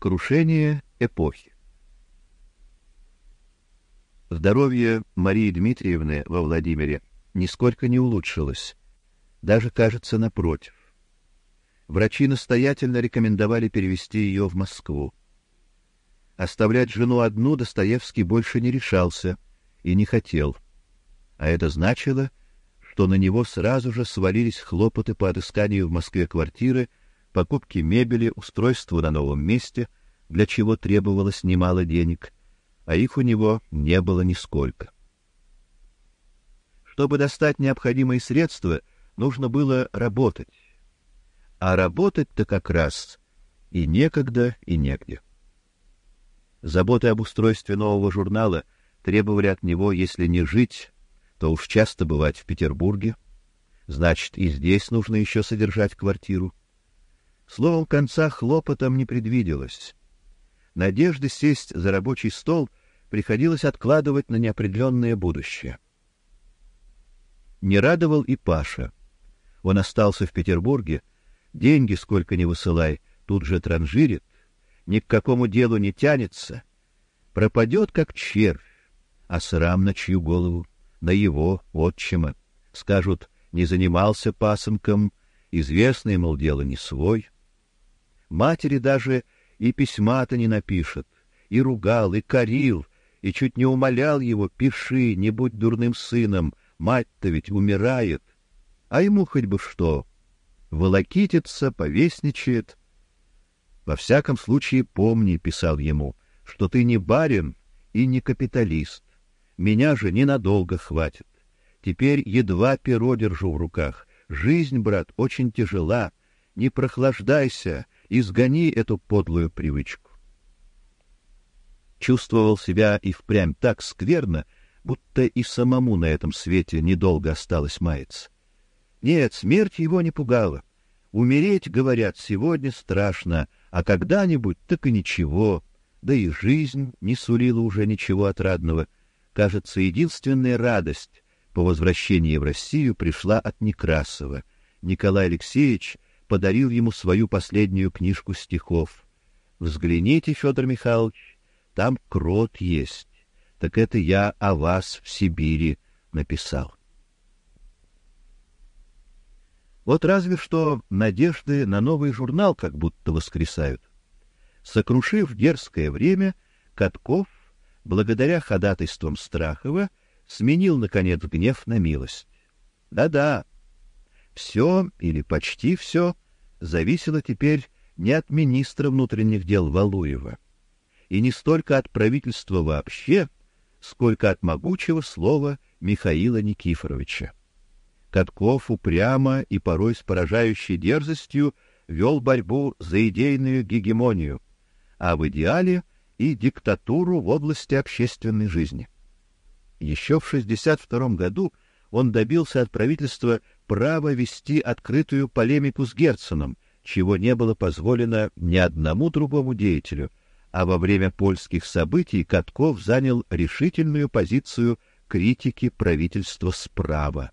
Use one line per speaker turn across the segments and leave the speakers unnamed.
Крушение эпохи. Здоровье Марии Дмитриевны во Владимире нисколько не улучшилось, даже, кажется, напротив. Врачи настоятельно рекомендовали перевести ее в Москву. Оставлять жену одну Достоевский больше не решался и не хотел. А это значило, что на него сразу же свалились хлопоты по отысканию в Москве квартиры, покупке мебели, устройству на новом месте, для чего требовалось немало денег, а их у него не было нисколько. Чтобы достать необходимые средства, нужно было работать. А работать-то как раз и некогда, и негде. Заботы об устройстве нового журнала требовали от него, если не жить, то уж часто бывать в Петербурге. Значит, и здесь нужно еще содержать квартиру. Словом, конца хлопотам не предвиделось. Надежды сесть за рабочий стол приходилось откладывать на неопределенное будущее. Не радовал и Паша. Он остался в Петербурге, деньги сколько ни высылай, тут же транжирит, ни к какому делу не тянется, пропадет как червь, а срам на чью голову? На его, отчима. Скажут, не занимался пасынком, известный, мол, дело не свой. Матери даже и письма-то не напишет, и ругал, и корил, и чуть не умолял его: "Пиши, не будь дурным сыном, мать-то ведь умирает". А ему хоть бы что. Волокитится, повесничает. Во всяком случае, помни, писал ему, что ты не барин и не капиталист. Меня же ненадолго хватит. Теперь едва перо держу в руках. Жизнь, брат, очень тяжела. Не прохлаждайся, изгони эту подлую привычку. Чувствовал себя и впрямь так скверно, будто и самому на этом свете недолго осталось маяться. Нет, смерть его не пугала. Умереть, говорят, сегодня страшно, а когда-нибудь так и ничего. Да и жизнь не сулила уже ничего отрадного. Кажется, единственная радость по возвращении в Россию пришла от Некрасова. Николай Алексеевич подарил ему свою последнюю книжку стихов. Взгляните, Федор Михайлович, там крот есть. Так это я о вас в Сибири написал. Вот разве что надежды на новый журнал как будто воскресают. Сокрушив дерзкое время, Катков, благодаря ходатайствам Страхова, сменил наконец гнев на милость. Да-да. Все или почти все зависело теперь не от министра внутренних дел Валуева и не столько от правительства вообще, сколько от могучего слова Михаила Никифоровича. Катков упрямо и порой с поражающей дерзостью вел борьбу за идейную гегемонию, а в идеале и диктатуру в области общественной жизни. Еще в 62 году он добился от правительства права вести открытую полемику с Герценом, чего не было позволено ни одному другому деятелю, а во время польских событий Катков занял решительную позицию критики правительства справа.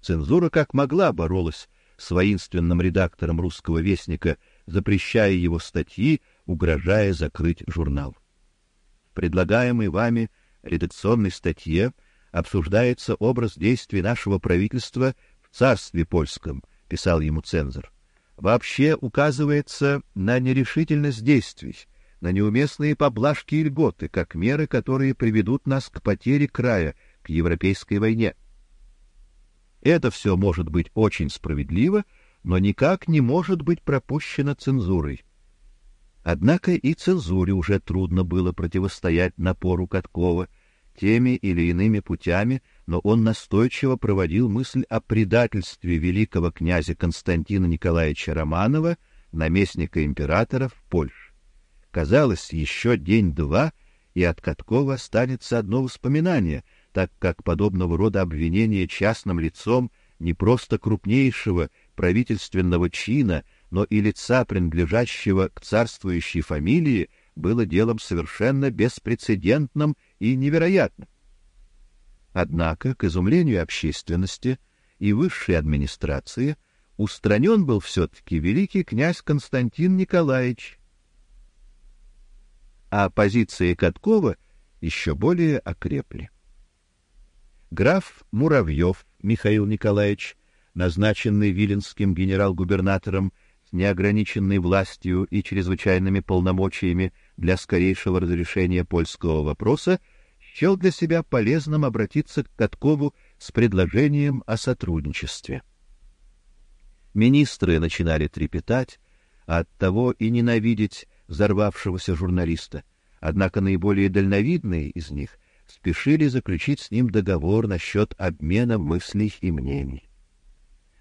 Цензура как могла боролась с воинственным редактором русского вестника, запрещая его статьи, угрожая закрыть журнал. В предлагаемой вами редакционной статье обсуждается образ действий нашего правительства в царстве польском, писал ему цензор. Вообще указывается на нерешительность действий, на неуместные поблажки и льготы, как меры, которые приведут нас к потере края, к европейской войне. Это все может быть очень справедливо, но никак не может быть пропущено цензурой. Однако и цензуре уже трудно было противостоять напору Каткова теми или иными путями, но он настойчиво проводил мысль о предательстве великого князя Константина Николаевича Романова, наместника императора в Польше. Казалось, еще день-два, и от Каткова останется одно воспоминание — так как подобного рода обвинения частным лицом не просто крупнейшего правительственного чина, но и лица, принадлежащего к царствующей фамилии, было делом совершенно беспрецедентным и невероятным. Однако, к изумлению общественности и высшей администрации, устранен был все-таки великий князь Константин Николаевич. а позиции Каткова еще более окрепли. Граф Муравьев Михаил Николаевич, назначенный Виленским генерал-губернатором неограниченной властью и чрезвычайными полномочиями для скорейшего разрешения польского вопроса, счел для себя полезным обратиться к Каткову с предложением о сотрудничестве. Министры начинали трепетать, а оттого и ненавидеть взорвавшегося журналиста. Однако наиболее дальновидные из них спешили заключить с ним договор насчет обмена мыслей и мнений.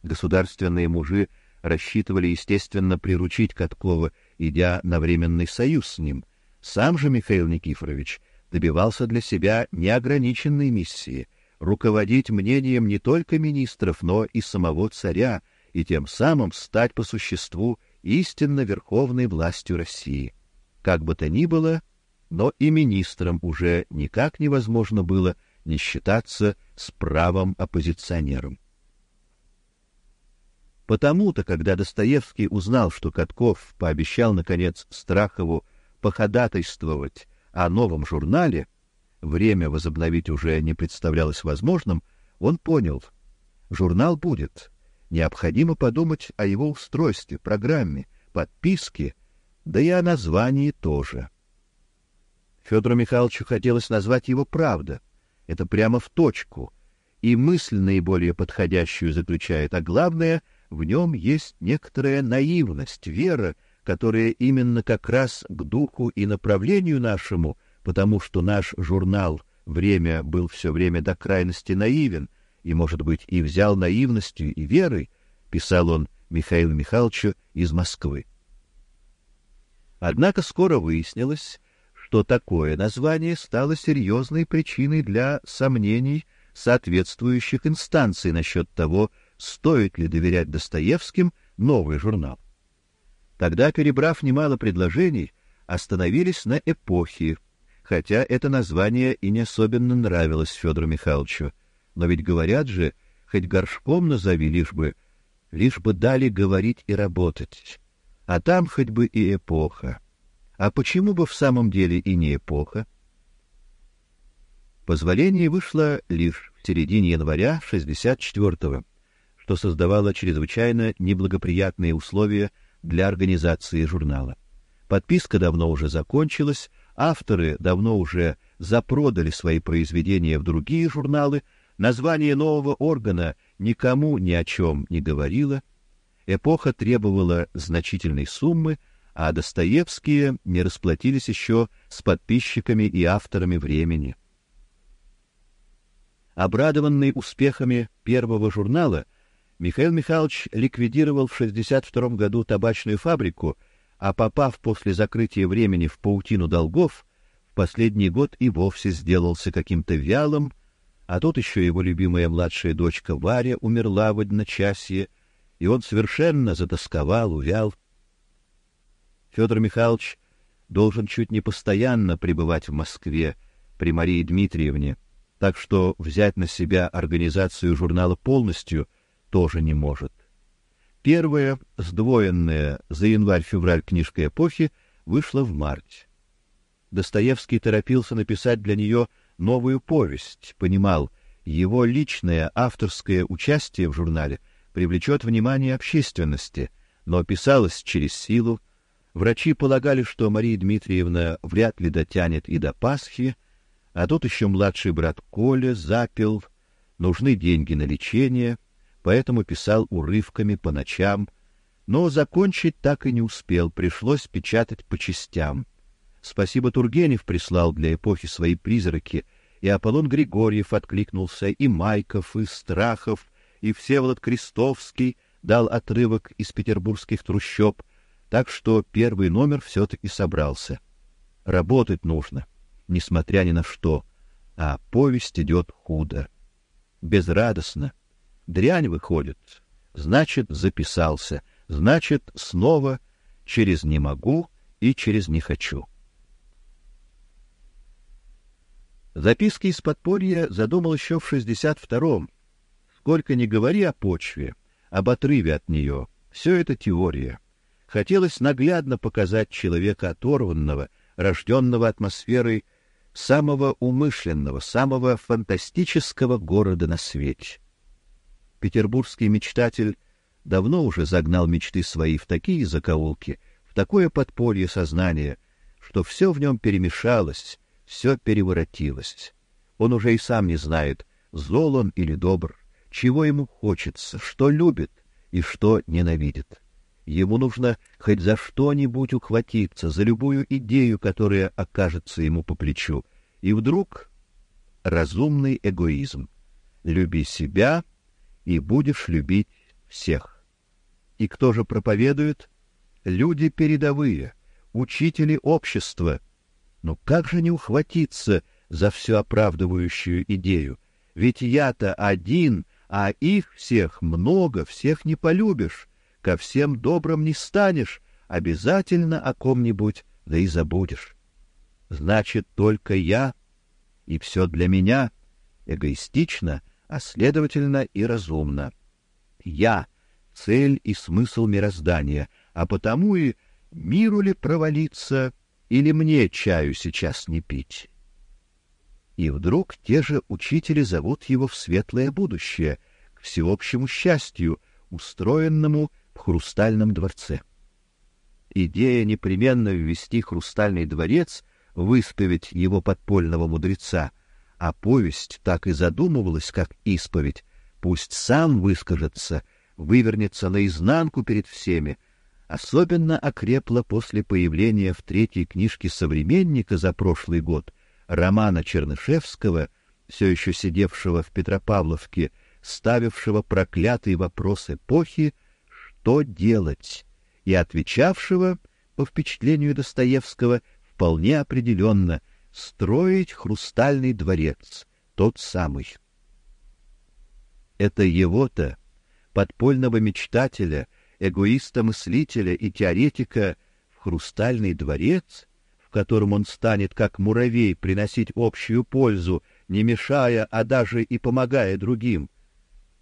Государственные мужи рассчитывали, естественно, приручить Каткова, идя на временный союз с ним. Сам же Михаил Никифорович добивался для себя неограниченной миссии — руководить мнением не только министров, но и самого царя, и тем самым стать по существу истинно верховной властью России. Как бы то ни было, но и министрам уже никак невозможно было не считаться с правом оппозиционером. Потому-то, когда Достоевский узнал, что Катков пообещал наконец Страхову походатайствовать о новом журнале, время возобновить уже не представлялось возможным, он понял: журнал будет, Необходимо подумать о его устройстве, программе, подписке, да и о названии тоже. Федору Михайловичу хотелось назвать его «Правда». Это прямо в точку, и мысль наиболее подходящую заключает, а главное, в нем есть некоторая наивность, вера, которая именно как раз к духу и направлению нашему, потому что наш журнал «Время» был все время до крайности наивен, и, может быть, и взял наивностью и верой, писал он Михаилу Михайловичу из Москвы. Однако скоро выяснилось, что такое название стало серьезной причиной для сомнений соответствующих инстанций насчет того, стоит ли доверять Достоевским новый журнал. Тогда, перебрав немало предложений, остановились на эпохе, хотя это название и не особенно нравилось Федору Михайловичу. Но ведь говорят же, хоть горшком назови, лишь бы, лишь бы дали говорить и работать. А там хоть бы и эпоха. А почему бы в самом деле и не эпоха? Позволение вышло лишь в середине января 64-го, что создавало чрезвычайно неблагоприятные условия для организации журнала. Подписка давно уже закончилась, авторы давно уже запродали свои произведения в другие журналы, Название нового органа никому ни о чем не говорило. Эпоха требовала значительной суммы, а Достоевские не расплатились еще с подписчиками и авторами времени. Обрадованный успехами первого журнала, Михаил Михайлович ликвидировал в 62 году табачную фабрику, а попав после закрытия времени в паутину долгов, в последний год и вовсе сделался каким-то вялым, а тут еще его любимая младшая дочка Варя умерла в одночасье, и он совершенно затасковал, увял. Федор Михайлович должен чуть не постоянно пребывать в Москве при Марии Дмитриевне, так что взять на себя организацию журнала полностью тоже не может. Первая, сдвоенная за январь-февраль книжка эпохи, вышла в марте. Достоевский торопился написать для нее новую повесть, понимал, его личное авторское участие в журнале привлечет внимание общественности, но писалось через силу. Врачи полагали, что Мария Дмитриевна вряд ли дотянет и до Пасхи, а тут еще младший брат Коля запил, нужны деньги на лечение, поэтому писал урывками по ночам, но закончить так и не успел, пришлось печатать по частям. Спасибо Тургенев прислал для эпохи свои призраки, и Аполлон Григорьев откликнулся, и Майков, и Страхов, и Всеволод Крестовский дал отрывок из петербургских трущоб, так что первый номер все-таки собрался. Работать нужно, несмотря ни на что, а повесть идет худо, безрадостно. Дрянь выходит, значит, записался, значит, снова через не могу и через не хочу. Записки из подполья задумал еще в 62-м. Сколько ни говори о почве, об отрыве от нее, все это теория. Хотелось наглядно показать человека оторванного, рожденного атмосферой самого умышленного, самого фантастического города на свете. Петербургский мечтатель давно уже загнал мечты свои в такие закоулки, в такое подполье сознания, что все в нем перемешалось, все переворотилось. Он уже и сам не знает, зол он или добр, чего ему хочется, что любит и что ненавидит. Ему нужно хоть за что-нибудь ухватиться, за любую идею, которая окажется ему по плечу. И вдруг разумный эгоизм. Люби себя, и будешь любить всех. И кто же проповедует? Люди передовые, учители общества. Но как же не ухватиться за всю оправдывающую идею? Ведь я-то один, а их всех много, всех не полюбишь, ко всем добрым не станешь, обязательно о ком-нибудь да и забудешь. Значит, только я, и все для меня, эгоистично, а следовательно и разумно. Я — цель и смысл мироздания, а потому и миру ли провалиться, или мне чаю сейчас не пить. И вдруг те же учители зовут его в светлое будущее, к всеобщему счастью, устроенному в хрустальном дворце. Идея непременно ввести хрустальный дворец, выставить его подпольного мудреца, а повесть так и задумывалась как исповедь, пусть сам выскажется, вывернется наизнанку перед всеми, особенно окрепла после появления в третьей книжке современника за прошлый год романа Чернышевского, все еще сидевшего в Петропавловке, ставившего проклятый вопрос эпохи «Что делать?» и отвечавшего, по впечатлению Достоевского, вполне определенно «Строить хрустальный дворец, тот самый». Это его-то, подпольного мечтателя, эгоиста-мыслителя и теоретика, в хрустальный дворец в котором он станет как муравей приносить общую пользу, не мешая, а даже и помогая другим.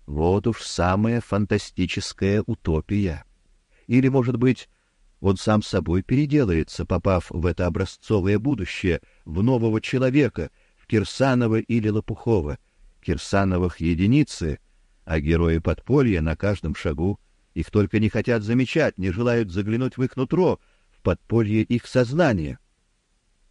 Вот уж самая фантастическая утопия. Или, может быть, он сам собой переделается, попав в это образцовое будущее, в нового человека, в Кирсанова или Лопухова. Кирсановых единицы, а герои подполья на каждом шагу. Их только не хотят замечать, не желают заглянуть в их нутро, в подполье их сознания.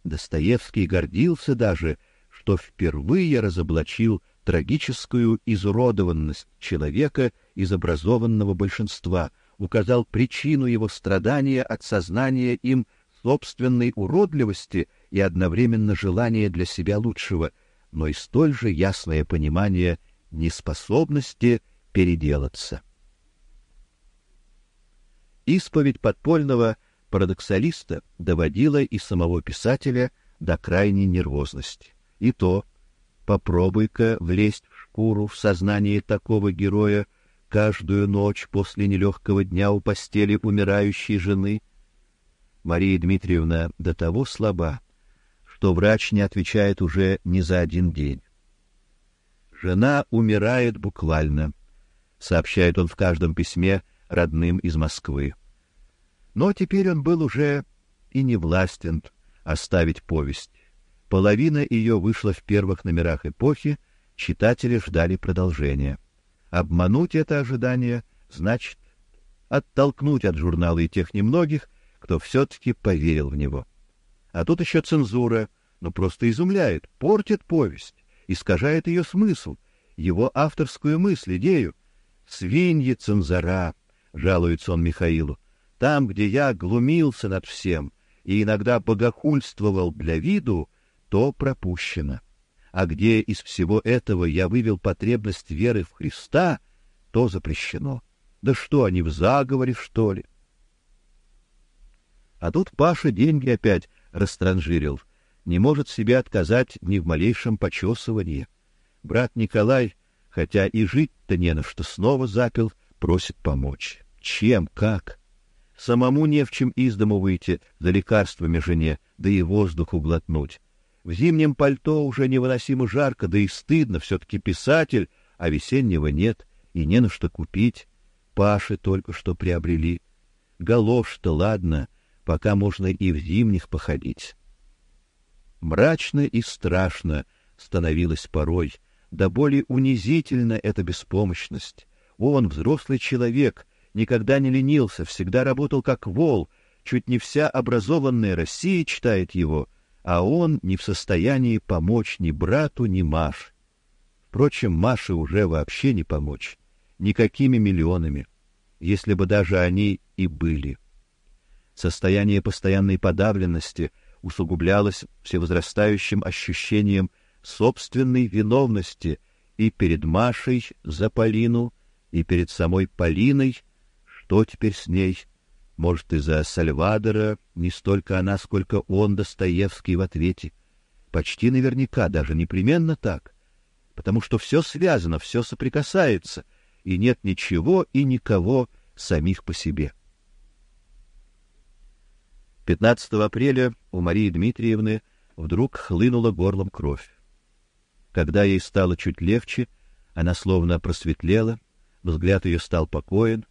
Достоевский гордился даже, что впервые разоблачил трагическую изуродованность человека из образованного большинства, указал причину его страдания от сознания им собственной уродливости и одновременно желания для себя лучшего, но и столь же ясное понимание неспособности переделаться. Исповедь подпольного парадоксалиста доводила и самого писателя до крайней нервозности. И то, попробуй-ка влезть в шкуру в сознание такого героя каждую ночь после нелегкого дня у постели умирающей жены. Мария Дмитриевна до того слаба, что врач не отвечает уже ни за один день. Жена умирает буквально, сообщает он в каждом письме родным из Москвы. Но теперь он был уже и не властен оставить повесть. Половина ее вышла в первых номерах эпохи, читатели ждали продолжения. Обмануть это ожидание значит оттолкнуть от журнала и тех немногих, кто все-таки поверил в него. А тут еще цензура, ну просто изумляет, портит повесть, искажает ее смысл, его авторскую мысль, идею. Свиньи цензора, жалуется он Михаилу. Там, где я глумился над всем и иногда богохульствовал для виду, то пропущено. А где из всего этого я вывел потребность веры в Христа, то запрещено. Да что они в заговоре, что ли? А тут Паша деньги опять растранжирил, не может себе отказать ни в малейшем почесывании. Брат Николай, хотя и жить-то не на что, снова запил, просит помочь. Чем, как? Самому не в чем из дому выйти за лекарствами жене, да и воздуху глотнуть. В зимнем пальто уже невыносимо жарко, да и стыдно, все-таки писатель, а весеннего нет, и не на что купить. Паши только что приобрели. Галош-то ладно, пока можно и в зимних походить. Мрачно и страшно становилось порой, да более унизительно эта беспомощность. Он, взрослый человек, никогда не ленился, всегда работал как вол, чуть не вся образованная Россия читает его, а он не в состоянии помочь ни брату, ни Маше. Впрочем, Маше уже вообще не помочь, никакими миллионами, если бы даже они и были. Состояние постоянной подавленности усугублялось всевозрастающим ощущением собственной виновности и перед Машей за Полину, и перед самой Полиной, что теперь с ней? Может, из-за Сальвадора не столько она, сколько он, Достоевский, в ответе. Почти наверняка, даже непременно так, потому что все связано, все соприкасается, и нет ничего и никого самих по себе. 15 апреля у Марии Дмитриевны вдруг хлынула горлом кровь. Когда ей стало чуть легче, она словно просветлела, взгляд ее стал покоен,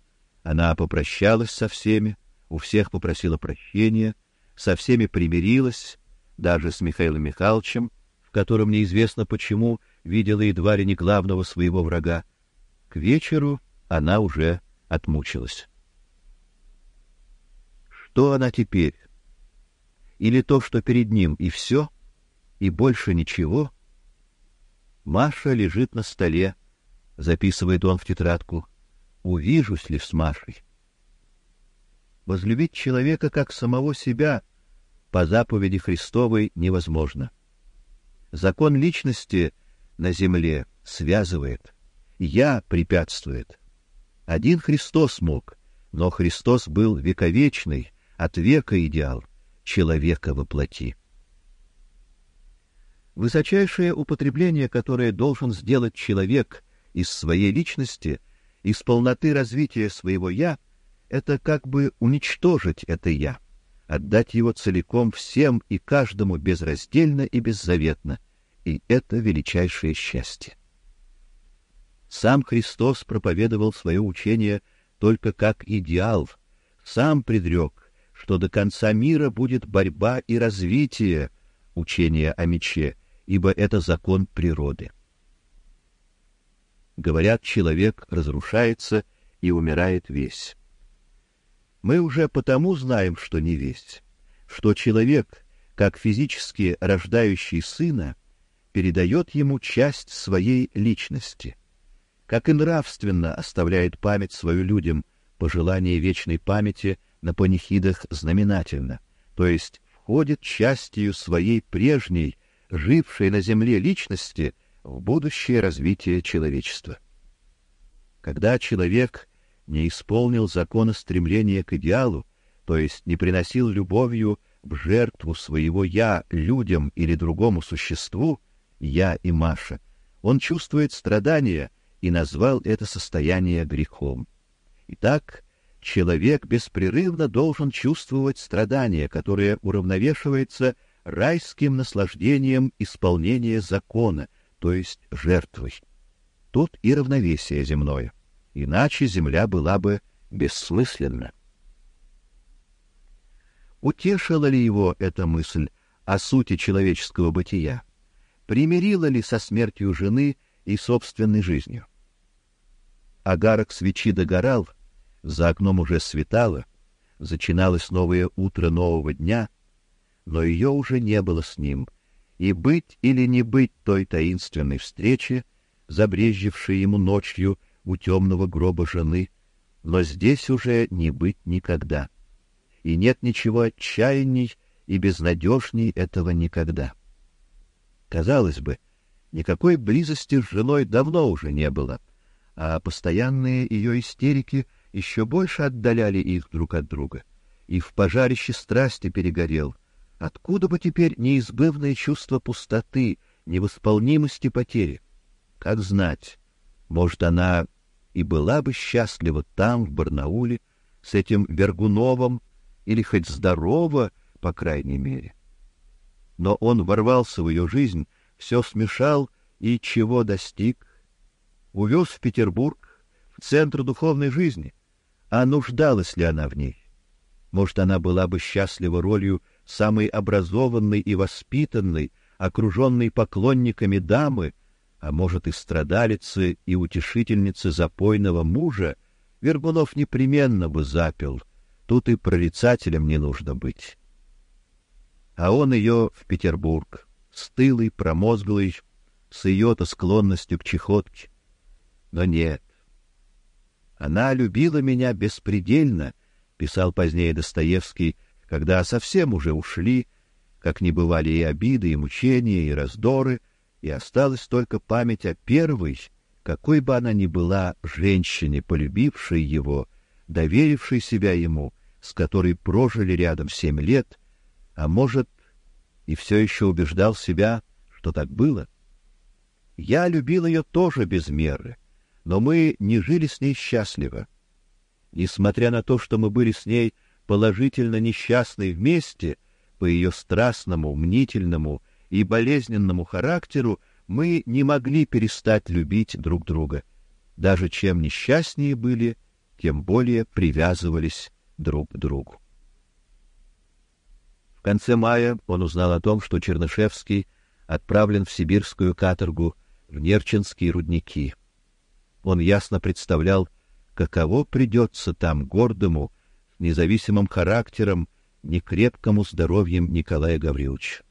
она попрощалась со всеми, у всех попросила прощения, со всеми примирилась, даже с Михаилом Михайловичем, в котором неизвестно почему видела едва ли не главного своего врага. К вечеру она уже отмучилась. Что она теперь? или то, что перед ним, и все, и больше ничего. Маша лежит на столе, записывает он в тетрадку. Увижусь ли с Машей? Возлюбить человека как самого себя по заповеди Христовой невозможно. Закон личности на земле связывает, я препятствует. Один Христос мог, но Христос был вековечный, от века идеал человека во плоти. Высочайшее употребление, которое должен сделать человек из своей личности, из полноты развития своего я, это как бы уничтожить это я, отдать его целиком всем и каждому безраздельно и беззаветно, и это величайшее счастье. Сам Христос проповедовал свое учение только как идеал, сам предрек, что до конца мира будет борьба и развитие учения о мече, ибо это закон природы. Говорят, человек разрушается и умирает весь. Мы уже потому знаем, что не весь, что человек, как физически рождающий сына, передает ему часть своей личности, как и нравственно оставляет память свою людям, пожелание вечной памяти на панихидах знаменательно, то есть входит частью своей прежней, жившей на земле личности в будущее развитие человечества. Когда человек не исполнил закона стремления к идеалу, то есть не приносил любовью в жертву своего я людям или другому существу, я и Маша, он чувствует страдания и назвал это состояние грехом. Итак, человек беспрерывно должен чувствовать страдание, которое уравновешивается райским наслаждением исполнения закона, то есть жертвой. Тут и равновесие земное. Иначе земля была бы бессмысленна. Утешила ли его эта мысль о сути человеческого бытия? Примирила ли со смертью жены и собственной жизнью? Агарок свечи догорал, за окном уже светало, зачиналось новое утро нового дня, но ее уже не было с ним, и быть или не быть той таинственной встречи, забрезжившей ему ночью у темного гроба жены, но здесь уже не быть никогда. И нет ничего отчаянней и безнадежней этого никогда. Казалось бы, никакой близости с женой давно уже не было, а постоянные ее истерики еще больше отдаляли их друг от друга, и в пожарище страсти перегорел. Откуда бы теперь неизбывное чувство пустоты, невосполнимости потери? Как знать, может, она и была бы счастлива там, в Барнауле, с этим Вергуновым, или хоть здорова, по крайней мере. Но он ворвался в ее жизнь, все смешал и чего достиг? Увез в Петербург, в центр духовной жизни, а нуждалась ли она в ней? Может, она была бы счастлива ролью самой образованной и воспитанной, окруженной поклонниками дамы, а может и страдалицы и утешительницы запойного мужа, Вергунов непременно бы запил. Тут и прорицателем не нужно быть. А он ее в Петербург, стылый, промозглый, с ее-то склонностью к чехотке. Но нет. Она любила меня беспредельно, писал позднее Достоевский, когда совсем уже ушли, как не бывали и обиды, и мучения, и раздоры, и осталась только память о первой, какой бы она ни была женщине, полюбившей его, доверившей себя ему, с которой прожили рядом семь лет, а может, и все еще убеждал себя, что так было. Я любил ее тоже без меры, но мы не жили с ней счастливо. Несмотря на то, что мы были с ней положительно несчастны вместе, по ее страстному, мнительному и болезненному характеру, мы не могли перестать любить друг друга. Даже чем несчастнее были, тем более привязывались друг к другу. В конце мая он узнал о том, что Чернышевский отправлен в сибирскую каторгу в Нерчинские рудники. Он ясно представлял, каково придется там гордому, независимым характером, некрепкому здоровьем Николая Гавриловича.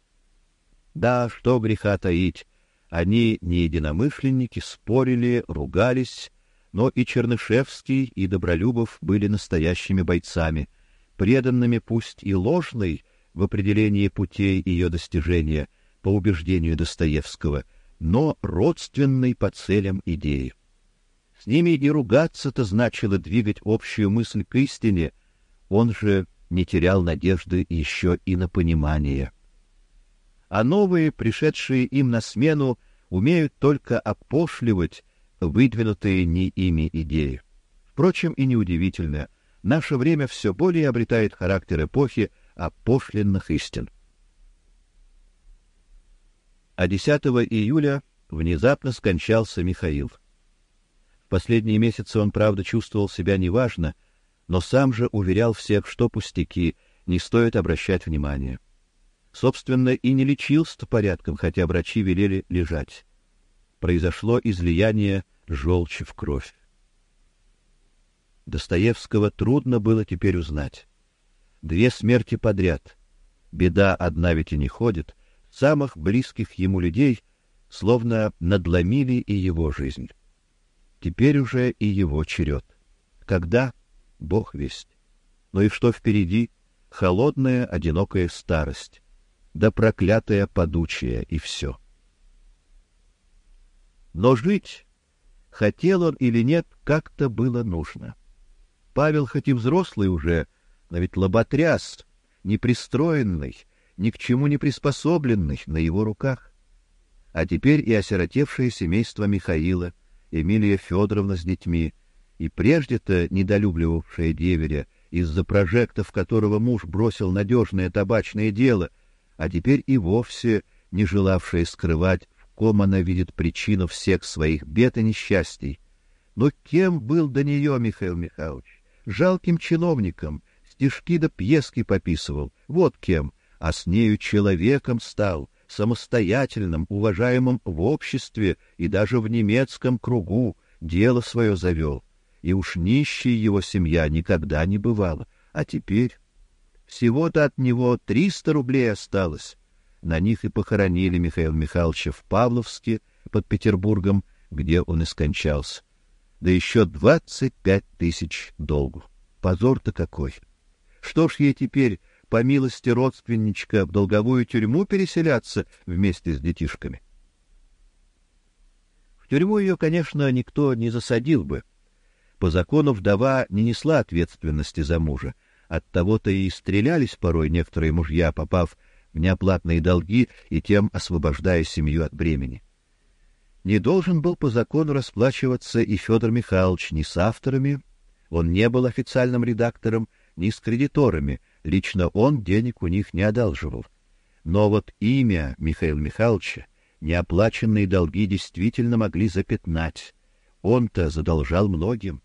Да, что греха таить, они не единомышленники, спорили, ругались, но и Чернышевский, и Добролюбов были настоящими бойцами, преданными пусть и ложной в определении путей ее достижения, по убеждению Достоевского, но родственной по целям идеи. С ними и ругаться-то значило двигать общую мысль к истине, он же не терял надежды еще и на понимание. А новые, пришедшие им на смену, умеют только опошливать выдвинутые не ими идеи. Впрочем, и неудивительно, наше время все более обретает характер эпохи опошленных истин. А 10 июля внезапно скончался Михаил. В последние месяцы он, правда, чувствовал себя неважно, но сам же уверял всех, что пустяки, не стоит обращать внимания. Собственно, и не лечился порядком, хотя врачи велели лежать. Произошло излияние желчи в кровь. Достоевского трудно было теперь узнать. Две смерти подряд. Беда одна ведь и не ходит. Самых близких ему людей словно надломили и его жизнь. Теперь уже и его черед. Когда? Бог весть. Но и что впереди? Холодная, одинокая старость. Да проклятая подучая, и все. Но жить, хотел он или нет, как-то было нужно. Павел хоть и взрослый уже, но ведь лоботряс, непристроенный, ни к чему не приспособленный на его руках. А теперь и осиротевшее семейство Михаила, Эмилия Федоровна с детьми, и прежде-то недолюбливавшая деверя из-за прожектов, которого муж бросил надежное табачное дело, а теперь и вовсе не желавшая скрывать, в ком она видит причину всех своих бед и несчастий. Но кем был до нее Михаил Михайлович? Жалким чиновником, стишки да пьески пописывал, вот кем, а с нею человеком стал, самостоятельным, уважаемым в обществе и даже в немецком кругу, дело свое завел и уж нищей его семья никогда не бывала. А теперь всего-то от него триста рублей осталось. На них и похоронили Михаила Михайловича в Павловске под Петербургом, где он и скончался. Да еще двадцать пять тысяч долгу. Позор-то какой! Что ж ей теперь, по милости родственничка, в долговую тюрьму переселяться вместе с детишками? В тюрьму ее, конечно, никто не засадил бы, по закону вдова не несла ответственности за мужа. От того-то и стрелялись порой некоторые мужья, попав в неоплатные долги и тем освобождая семью от бремени. Не должен был по закону расплачиваться и Федор Михайлович ни с авторами, он не был официальным редактором, ни с кредиторами, лично он денег у них не одалживал. Но вот имя Михаила Михайловича неоплаченные долги действительно могли запятнать. Он-то задолжал многим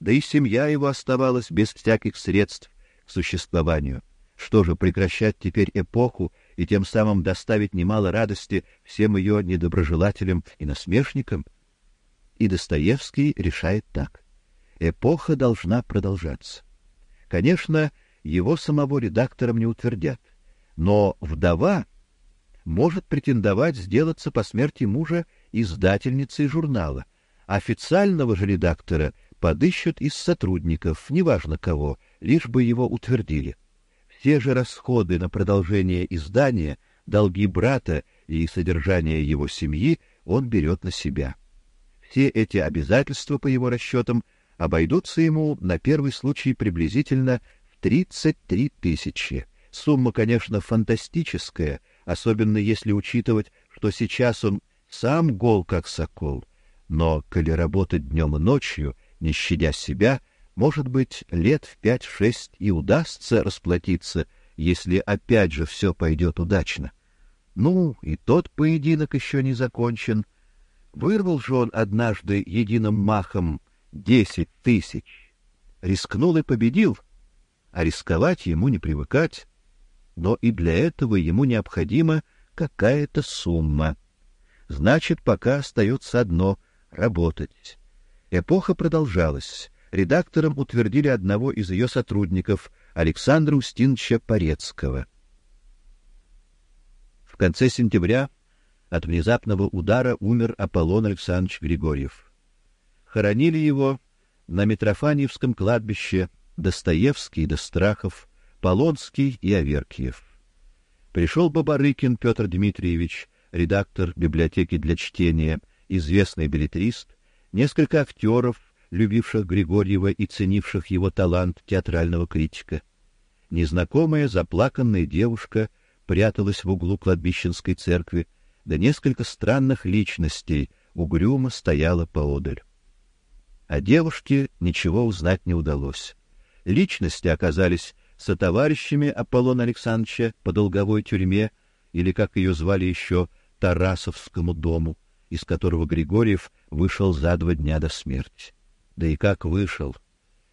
да и семья его оставалась без всяких средств к существованию. Что же, прекращать теперь эпоху и тем самым доставить немало радости всем ее недоброжелателям и насмешникам? И Достоевский решает так: эпоха должна продолжаться. Конечно, его самого редактором не утвердят, но вдова может претендовать сделаться по смерти мужа издательницей журнала. Официального же редактора подыщут из сотрудников, неважно кого, лишь бы его утвердили. Все же расходы на продолжение издания, долги брата и содержание его семьи он берет на себя. Все эти обязательства, по его расчетам, обойдутся ему на первый случай приблизительно в 33 тысячи. Сумма, конечно, фантастическая, особенно если учитывать, что сейчас он сам гол как сокол, но коли работать днем и ночью, не щадя себя, может быть, лет в пять-шесть и удастся расплатиться, если опять же все пойдет удачно. Ну, и тот поединок еще не закончен. Вырвал же он однажды единым махом десять тысяч. Рискнул и победил, а рисковать ему не привыкать. Но и для этого ему необходима какая-то сумма. Значит, пока остается одно — работать. Эпоха продолжалась. Редактором утвердили одного из ее сотрудников, Александра Устиновича Порецкого. В конце сентября от внезапного удара умер Аполлон Александрович Григорьев. Хоронили его на Митрофаневском кладбище Достоевский до Страхов, Полонский и Аверкиев. Пришел Бабарыкин Петр Дмитриевич, редактор библиотеки для чтения, известный билетрист, несколько актеров, любивших Григорьева и ценивших его талант театрального критика. Незнакомая заплаканная девушка пряталась в углу кладбищенской церкви, да несколько странных личностей угрюмо стояло поодаль. О девушке ничего узнать не удалось. Личности оказались сотоварищами Аполлона Александровича по долговой тюрьме или как ее звали еще Тарасовскому дому, из которого Григорьев вышел за два дня до смерти. Да и как вышел?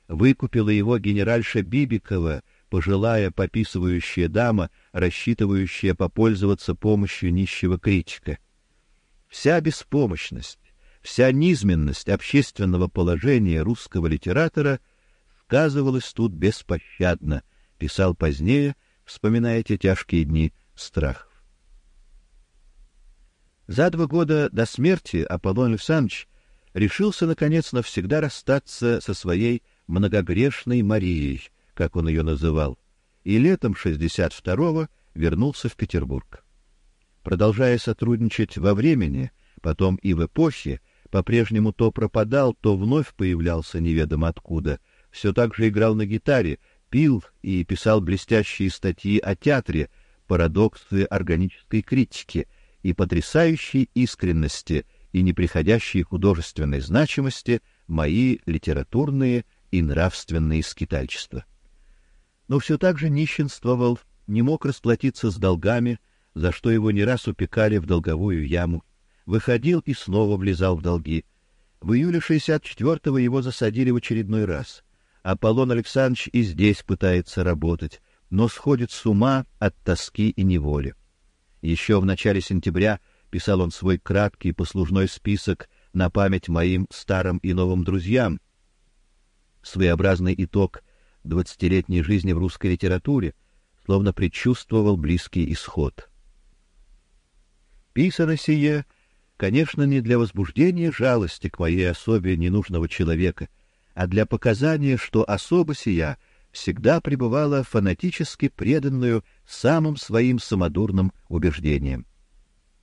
Выкупила его генеральша Бибикова, пожилая пописывающая дама, рассчитывающая попользоваться помощью нищего критика. Вся беспомощность, вся низменность общественного положения русского литератора сказывалась тут беспощадно, писал позднее, вспоминая эти тяжкие дни страхов. За два года до смерти Аполлон Александрович решился наконец навсегда расстаться со своей многогрешной Марией, как он ее называл, и летом 62-го вернулся в Петербург. Продолжая сотрудничать во времени, потом и в эпохе, по-прежнему то пропадал, то вновь появлялся неведомо откуда. Все так же играл на гитаре, пил и писал блестящие статьи о театре, парадоксы органической критики — и потрясающей искренности и неприходящей художественной значимости мои литературные и нравственные скитальчества. Но все так же нищенствовал, не мог расплатиться с долгами, за что его не раз упекали в долговую яму, выходил и снова влезал в долги. В июле 64-го его засадили в очередной раз. Аполлон Александрович и здесь пытается работать, но сходит с ума от тоски и неволи. Еще в начале сентября писал он свой краткий послужной список на память моим старым и новым друзьям. Своеобразный итог двадцатилетней жизни в русской литературе, словно предчувствовал близкий исход. Писано сие, конечно, не для возбуждения жалости к моей особе ненужного человека, а для показания, что особа сия — всегда пребывала фанатически преданную самым своим самодурным убеждениям.